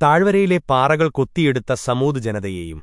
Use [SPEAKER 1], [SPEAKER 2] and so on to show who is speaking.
[SPEAKER 1] താഴ്വരയിലെ പാറകൾ കൊത്തിയെടുത്ത സമൂത് ജനതയെയും